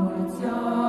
La